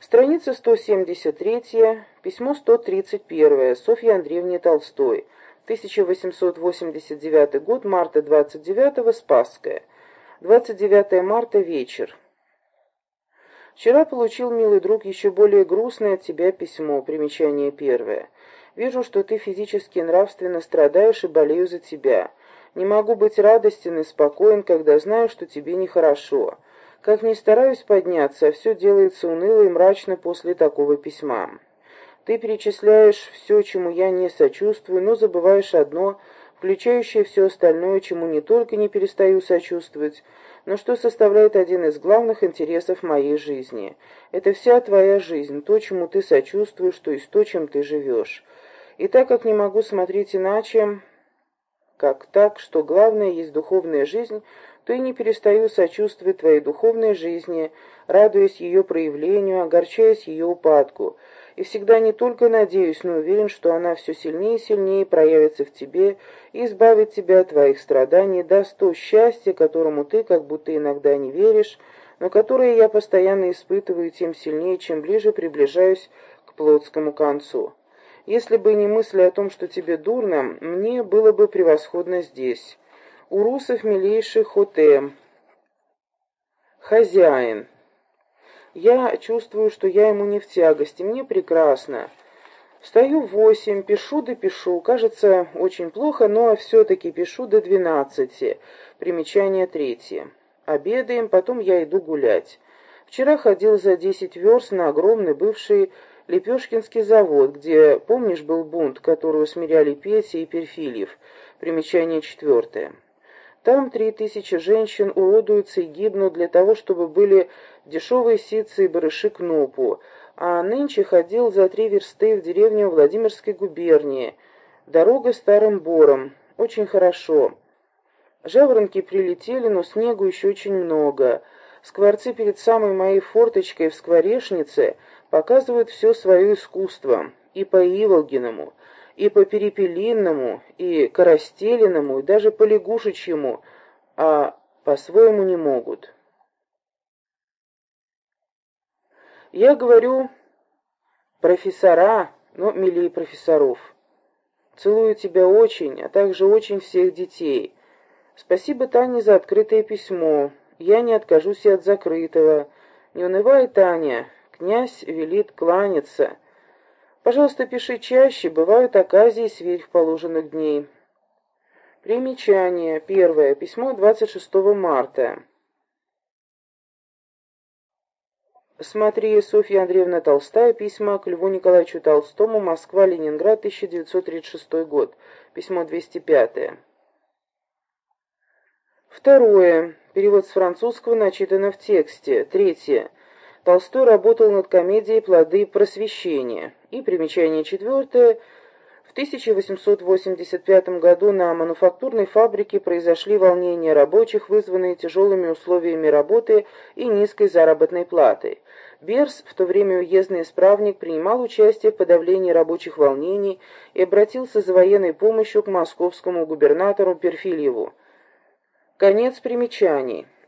Страница 173, письмо 131, Софья Андреевне Толстой, 1889 год, марта 29 Спасская, 29 марта, вечер. Вчера получил, милый друг, еще более грустное от тебя письмо, примечание первое. Вижу, что ты физически и нравственно страдаешь и болею за тебя. Не могу быть радостен и спокоен, когда знаю, что тебе нехорошо. Как ни стараюсь подняться, все делается уныло и мрачно после такого письма. Ты перечисляешь все, чему я не сочувствую, но забываешь одно, включающее все остальное, чему не только не перестаю сочувствовать, но что составляет один из главных интересов моей жизни. Это вся твоя жизнь, то, чему ты сочувствуешь, то есть то, чем ты живешь. И так как не могу смотреть иначе, как так, что главное есть духовная жизнь, то и не перестаю сочувствовать твоей духовной жизни, радуясь ее проявлению, огорчаясь ее упадку, и всегда не только надеюсь, но уверен, что она все сильнее и сильнее проявится в тебе и избавит тебя от твоих страданий, даст то счастье, которому ты как будто иногда не веришь, но которое я постоянно испытываю тем сильнее, чем ближе приближаюсь к плотскому концу. Если бы не мысли о том, что тебе дурно, мне было бы превосходно здесь» у русов милейший Хотем, хозяин. Я чувствую, что я ему не в тягости, мне прекрасно. Встаю в восемь, пишу да пишу. Кажется, очень плохо, но все-таки пишу до двенадцати. Примечание третье. Обедаем, потом я иду гулять. Вчера ходил за десять верст на огромный бывший Лепешкинский завод, где, помнишь, был бунт, который усмиряли Петя и Перфильев. Примечание четвертое. Там три тысячи женщин уродуются и гибнут для того, чтобы были дешевые ситцы и барыши к нопу, а нынче ходил за три версты в деревню Владимирской губернии. Дорога старым бором. Очень хорошо. Жаворонки прилетели, но снегу еще очень много. Скворцы перед самой моей форточкой в скворечнице показывают все свое искусство. И по Иволгиному и по Перепелинному, и Коростелиному, и даже по Лягушечьему, а по-своему не могут. Я говорю профессора, но милее профессоров. Целую тебя очень, а также очень всех детей. Спасибо Тане за открытое письмо. Я не откажусь и от закрытого. Не унывай, Таня, князь велит кланяться. Пожалуйста, пиши чаще, бывают оказии сверх положенных дней. Примечание. Первое. Письмо 26 марта. Смотри, Софья Андреевна Толстая, письма к Льву Николаевичу Толстому, Москва, Ленинград, 1936 год, письмо 205. Второе. Перевод с французского начитано в тексте. Третье. Толстой работал над комедией «Плоды просвещения». И примечание четвертое. В 1885 году на мануфактурной фабрике произошли волнения рабочих, вызванные тяжелыми условиями работы и низкой заработной платой. Берс, в то время уездный исправник, принимал участие в подавлении рабочих волнений и обратился за военной помощью к московскому губернатору Перфильеву. Конец примечаний.